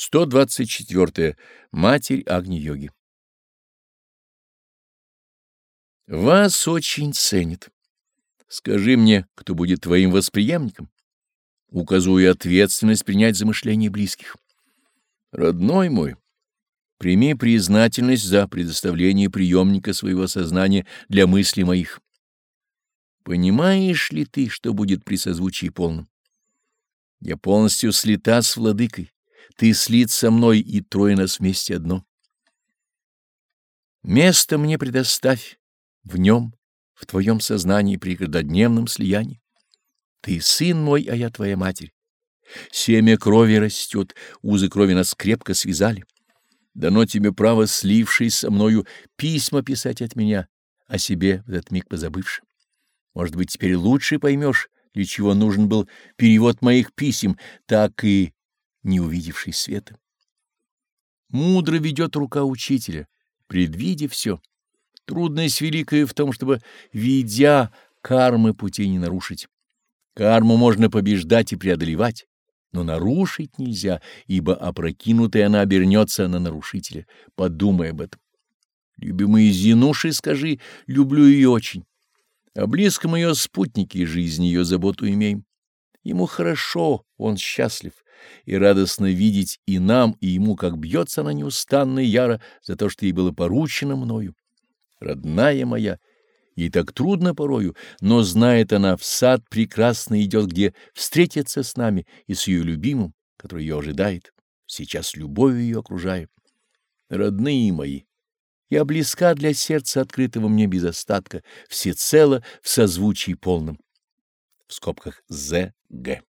124. Матерь Агни-йоги Вас очень ценит. Скажи мне, кто будет твоим восприемником? Указую ответственность принять замышления близких. Родной мой, прими признательность за предоставление приемника своего сознания для мыслей моих. Понимаешь ли ты, что будет при созвучии полном? Я полностью слита с владыкой ты слит со мной, и трое нас вместе одно. Место мне предоставь в нем, в твоем сознании при каждодневном слиянии. Ты сын мой, а я твоя матерь. Семя крови растет, узы крови нас крепко связали. Дано тебе право, слившись со мною, письма писать от меня, о себе в этот миг позабывши. Может быть, теперь лучше поймешь, для чего нужен был перевод моих писем, так и не увидевший света. Мудро ведет рука учителя, предвидя все. Трудность великая в том, чтобы, видя кармы, пути не нарушить. Карму можно побеждать и преодолевать, но нарушить нельзя, ибо опрокинутая она обернется на нарушителя. Подумай об этом. Любимый Зинуши, скажи, люблю ее очень. О близком ее спутнике жизни ее заботу имеем. Ему хорошо, он счастлив и радостно видеть и нам, и ему, как бьется она неустанно и яро за то, что ей было поручено мною. Родная моя, ей так трудно порою, но знает она, в сад прекрасно идет, где встретиться с нами и с ее любимым, который ее ожидает, сейчас любовью ее окружая. Родные мои, я близка для сердца, открытого мне без остатка, всецело в созвучии полном. В скобках З. Г.